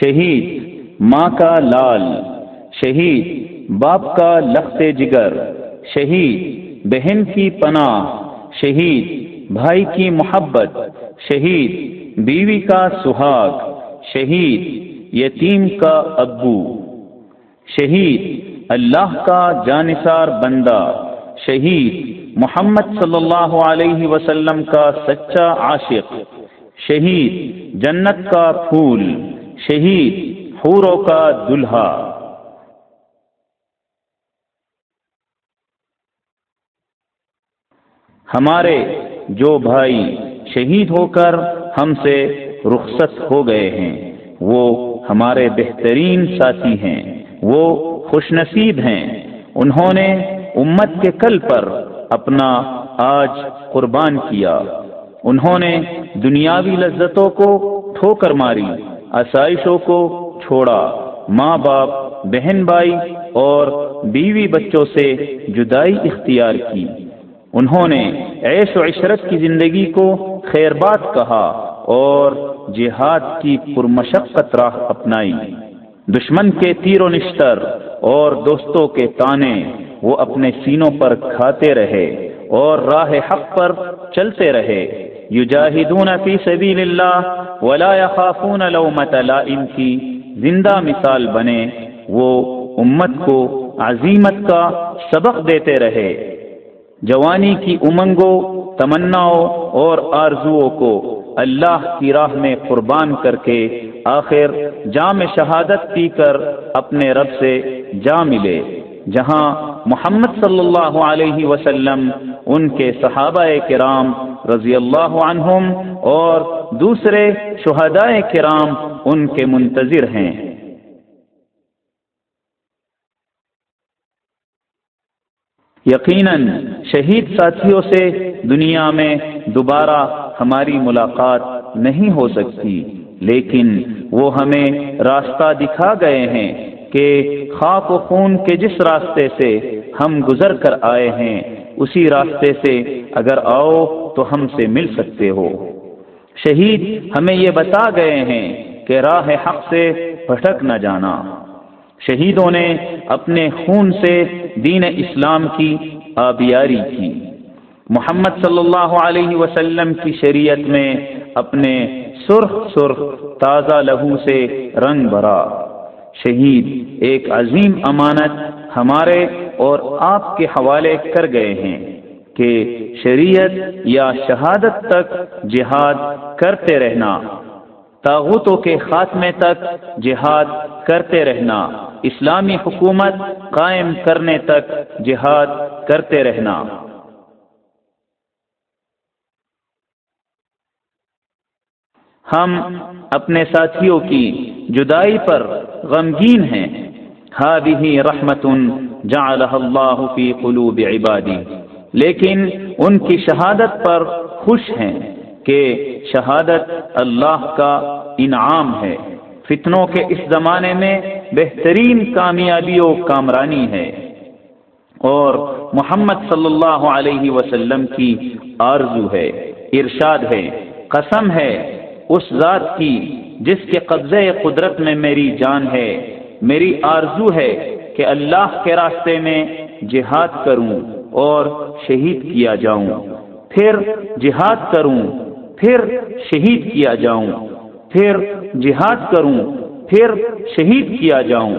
شہید، ماں کا لال، شہید، باپ کا لخت جگر، شہید، بہن کی پناہ، شہید، بھائی کی محبت، شہید، بیوی کا سہاگ، شہید، یتیم کا ابو، شہید، اللہ کا جانصار بندہ، شہید، محمد صلی اللہ علیہ وسلم کا سچا عاشق، شہید، جنت کا پھول شہید حوروں کا دلہا۔ ہمارے جو بھائی شہید ہو کر ہم سے رخصت ہو گئے ہیں، وہ ہمارے بہترین ساتھی ہیں، وہ خوش نصیب ہیں۔ انہوں نے امت کے کل پر اپنا آج قربان کیا۔ انہوں نے دنیاوی لذتوں کو ٹھوکر ماری۔ آسائشوں کو چھوڑا۔ ماں باپ، بہن بھائی اور بیوی بچوں سے جدائی اختیار کی۔ انہوں نے عیش و عشرت کی زندگی کو خیر بات کہا اور جہاد کی پرمشقت راہ اپنائی۔ دشمن کے تیر و نشتر اور دوستوں کے تانے وہ اپنے سینوں پر کھاتے رہے اور راہ حق پر چلتے رہے۔ یجاہدون فی سبیل اللہ ولا يخافون لومت لائم کی زندہ مثال بنے، وہ امت کو عظیمت کا سبق دیتے رہے۔ جوانی کی امنگوں، تمناؤں اور آرزوؤں کو اللہ کی راہ میں قربان کر کے آخر جام شہادت پی کر اپنے رب سے جا ملے، جہاں محمد صلی اللہ علیہ وسلم، ان کے صحابہ کرام رضی اللہ عنہم اور دوسرے شہدائے کرام ان کے منتظر ہیں۔ یقیناً شہید ساتھیوں سے دنیا میں دوبارہ ہماری ملاقات نہیں ہو سکتی، لیکن وہ ہمیں راستہ دکھا گئے ہیں کہ خاک و خون کے جس راستے سے ہم گزر کر آئے ہیں، اسی راستے سے اگر آؤ تو ہم سے مل سکتے ہو۔ شہید ہمیں یہ بتا گئے ہیں کہ راہ حق سے بھٹک نہ جانا۔ شہیدوں نے اپنے خون سے دین اسلام کی آبیاری کی۔ محمد صلی اللہ علیہ وسلم کی شریعت میں اپنے سرخ سرخ تازہ لہو سے رنگ بھرا۔ شہید ایک عظیم امانت ہمارے اور آپ کے حوالے کر گئے ہیں۔ کہ شریعت یا شہادت تک جہاد کرتے رہنا تاغوتوں کے خاتمے تک جہاد کرتے رہنا، اسلامی حکومت قائم کرنے تک جہاد کرتے رہنا۔ ہم اپنے ساتھیوں کی جدائی پر غمگین ہیں۔ هذه رحمت جعلها اللہ فی قلوب عبادی لیکن ان کی شہادت پر خوش ہیں کہ شہادت اللہ کا انعام ہے۔ فتنوں کے اس زمانے میں بہترین کامیابی و کامرانی ہے۔ اور محمد صلی اللہ علیہ وسلم کی آرزو ہے، ارشاد ہے، قسم ہے اس ذات کی جس کے قبضے قدرت میں میری جان ہے۔ میری آرزو ہے کہ اللہ کے راستے میں جہاد کروں۔ اور شہید کیا جاؤں۔ پھر جہاد کروں۔ پھر شہید کیا جاؤں۔ پھر جہاد کروں۔ پھر شہید کیا جاؤں۔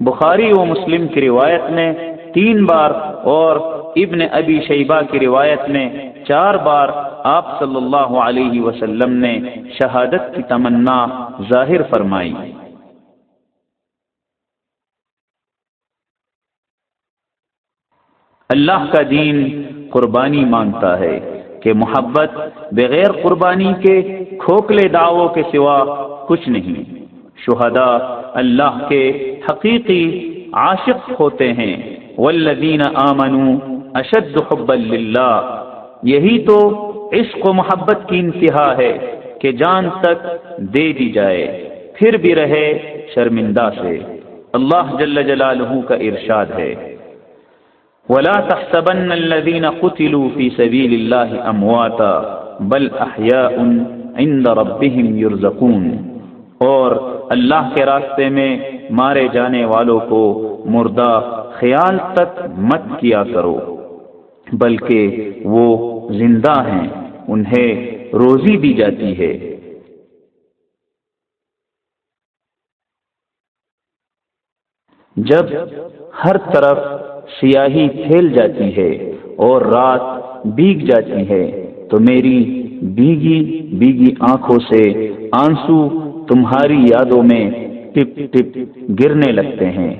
بخاری و مسلم کی روایت میں تین بار اور ابن ابی شیبہ کی روایت میں چار بار آپ صلی اللہ علیہ وسلم نے شہادت کی تمنا ظاہر فرمائی۔ اللہ کا دین قربانی مانگتا ہے کہ محبت بغیر قربانی کے کھوکھلے دعووں کے سوا کچھ نہیں۔ شہداء اللہ کے حقیقی عاشق ہوتے ہیں۔ والذین آمنوا اشد حبا للہ۔ یہی تو عشق و محبت کی انتہا ہے کہ جان تک دے دی جائے، پھر بھی رہے شرمندہ سے۔ اللہ جل جلالہ کا ارشاد ہے۔ ولا تحسبن الذين قتلوا في سبيل الله امواتا بل احياء عند ربهم يرزقون۔ اور اللہ کے راستے میں مارے جانے والوں کو مردہ خیال تک مت کیا کرو، بلکہ وہ زندہ ہیں، انہیں روزی دی جاتی ہے۔ جب ہر طرف سیاہی پھیل جاتی ہے اور رات بیگ جاتی ہے۔ تو میری بیگی بیگی آنکھوں سے آنسو تمہاری یادوں میں ٹپ ٹپ گرنے لگتے ہیں۔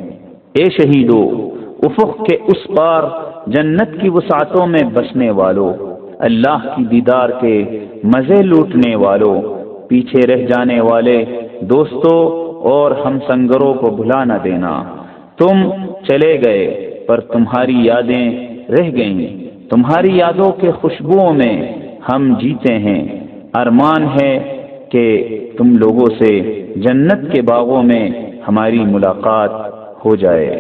اے شہیدو، افق کے اس پار جنت کی وسعتوں میں بسنے والوں اللہ کی دیدار کے مزے لوٹنے والوں پیچھے رہ جانے والے دوستوں اور ہم سنگروں کو بھلا نہ دینا۔ تم چلے گئے۔ پر تمہاری یادیں رہ گئیں۔ تمہاری یادوں کے خوشبوؤں میں ہم جیتے ہیں۔ ارمان ہے کہ تم لوگوں سے جنت کے باغوں میں ہماری ملاقات ہو جائے۔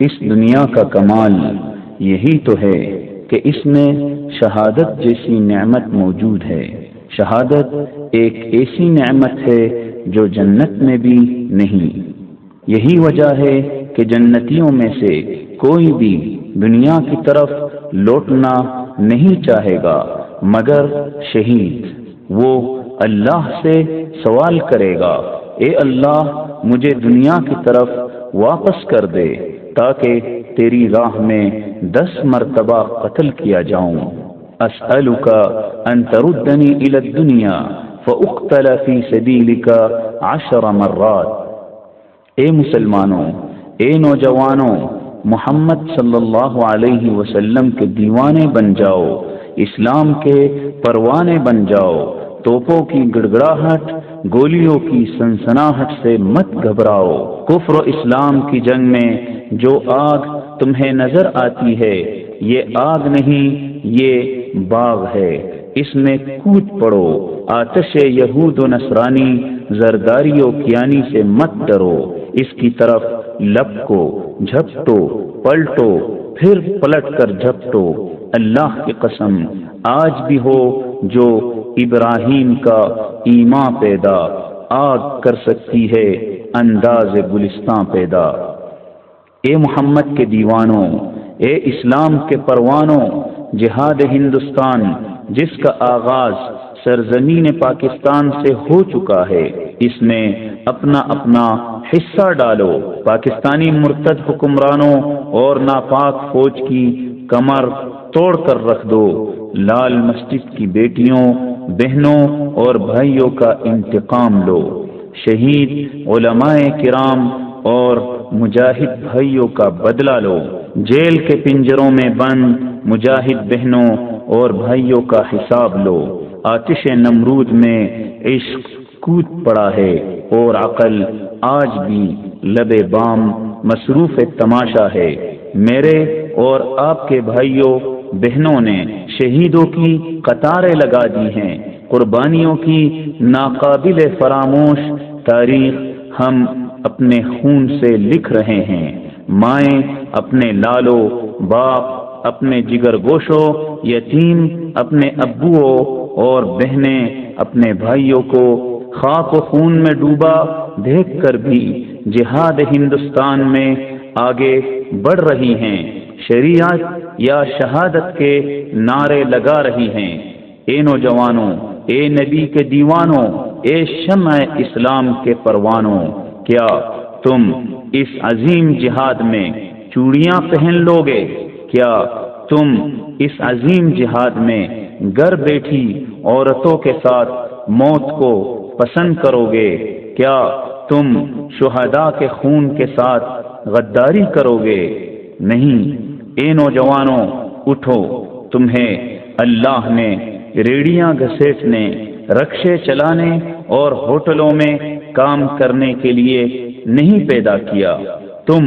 اس دنیا کا کمال یہی تو ہے کہ اس میں شہادت جیسی نعمت موجود ہے۔ شہادت ایک ایسی نعمت ہے جو جنت میں بھی نہیں۔ یہی وجہ ہے کہ جنتیوں میں سے کوئی بھی دنیا کی طرف لوٹنا نہیں چاہے گا، مگر شہید۔ وہ اللہ سے سوال کرے گا، اے اللہ، مجھے دنیا کی طرف واپس کر دے تاکہ تیری راہ میں دس مرتبہ قتل کیا جاؤں۔ اسألك ان تردنی الى الدنیا۔ فاقتل فی سبیلک عشر مرات۔ اے مسلمانوں، اے نوجوانوں، محمد صلی اللہ علیہ وسلم کے دیوانے بن جاؤ، اسلام کے پروانے بن جاؤ، توپوں کی گڑگڑاہٹ، گولیوں کی سنسناہٹ سے مت گھبراؤ۔ کفر و اسلام کی جنگ میں جو آگ تمہیں نظر آتی ہے، یہ آگ نہیں، یہ باغ ہے۔ اس میں کود پڑو، آتش یہود و نصرانی زرداری و کیانی سے مت ڈرو۔ اس کی طرف لپ کو جھپٹو، پلٹو، پھر پلٹ کر جھپٹو۔ اللہ کی قسم، آج بھی ہو جو ابراہیم کا ایما پیدا، آگ کر سکتی ہے، انداز گلستان پیدا۔ اے محمد کے دیوانوں، اے اسلام کے پروانوں، جہاد ہندوستان جس کا آغاز سرزمین پاکستان سے ہو چکا ہے، اس میں اپنا اپنا حصہ ڈالو۔ پاکستانی مرتد حکمرانوں اور ناپاک فوج کی کمر توڑ کر رکھ دو۔ لال مسجد کی بیٹیوں، بہنوں اور بھائیوں کا انتقام لو۔ شہید علماء کرام اور مجاہد بھائیوں کا بدلہ لو۔ جیل کے پنجروں میں بند مجاہد بہنوں اور بھائیوں کا حساب لو۔ آتش نمرود میں عشق کود پڑا ہے اور عقل آج بھی لب بام مصروف تماشا ہے۔ میرے اور آپ کے بھائیوں، بہنوں نے شہیدوں کی قطاریں لگا دی ہیں۔ قربانیوں کی ناقابل فراموش تاریخ ہم اپنے خون سے لکھ رہے ہیں۔ مائیں اپنے لالو، باپ اپنے جگر گوشوں یتیم اپنے ابوؤں اور بہنیں اپنے بھائیوں کو خاک و خون میں ڈوبا، دیکھ کر بھی جہاد ہندوستان میں آگے بڑھ رہی ہیں، شریعت یا شہادت کے نعرے لگا رہی ہیں۔ اے نوجوانوں، اے نبی کے دیوانوں، اے شمع اسلام کے پروانوں، کیا تم اس عظیم جہاد میں چوڑیاں پہن لو گے کیا تم اس عظیم جہاد میں گھر بیٹھی عورتوں کے ساتھ موت کو پسند کرو گے کیا تم شہداء کے خون کے ساتھ غداری کرو گے نہیں، اے نوجوانوں، اٹھو۔ تمہیں اللہ نے ریڑیاں گھسیٹنے، رکشے چلانے اور ہوٹلوں میں کام کرنے کے لیے نہیں پیدا کیا۔ تم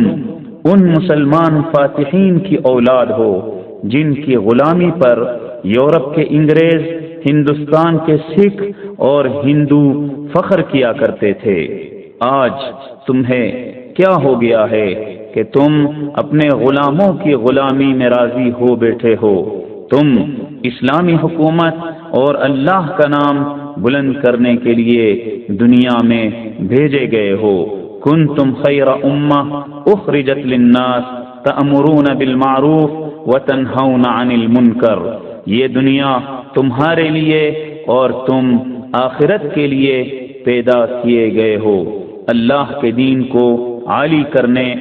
ان مسلمان فاتحین کی اولاد ہو، جن کی غلامی پر یورپ کے انگریز، ہندوستان کے سکھ اور ہندو فخر کیا کرتے تھے۔ آج تمہیں کیا ہو گیا ہے کہ تم اپنے غلاموں کی غلامی میں راضی ہو بیٹھے ہو۔ تم اسلامی حکومت اور اللہ کا نام بلند کرنے کے لیے دنیا میں بھیجے گئے ہو۔ کن تم خیر امہ اخرجت للناس تأمرون بالمعروف وتنہون عن المنکر یہ دنیا تمہارے لیے اور تم آخرت کے لیے پیدا کیے گئے ہو۔ اللہ کے دین کو عالی کرنے،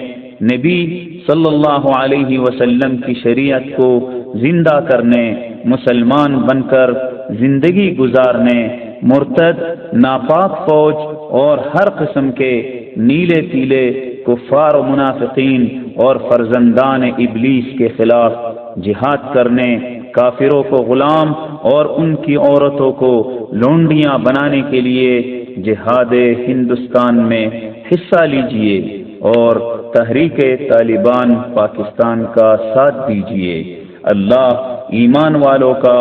نبی صلی اللہ علیہ وسلم کی شریعت کو زندہ کرنے، مسلمان بن کر زندگی گزارنے، مرتد، ناپاک فوج اور ہر قسم کے نیلے پیلے کفار و منافقین اور فرزندان ابلیس کے خلاف جہاد کرنے، کافروں کو غلام اور ان کی عورتوں کو لونڈیاں بنانے کے لیے جہاد ہندوستان میں حصہ لیجیے اور تحریک طالبان پاکستان کا ساتھ دیجیے اللہ ایمان والوں کا،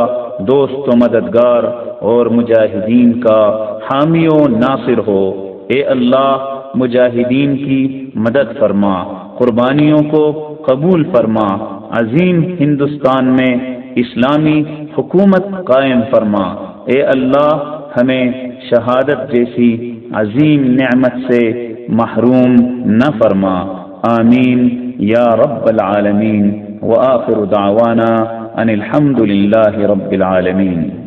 دوست و مددگار اور مجاہدین کا حامی و ناصر ہو۔ اے اللہ مجاہدین کی مدد فرما، قربانیوں کو قبول فرما، عظیم ہندوستان میں اسلامی حکومت قائم فرما۔ اے اللہ، ہمیں شہادت جیسی عظیم نعمت سے محروم نہ فرما۔ آمین۔ یا رب العالمین۔ وآخر دعوانا ان الحمد للہ رب العالمین۔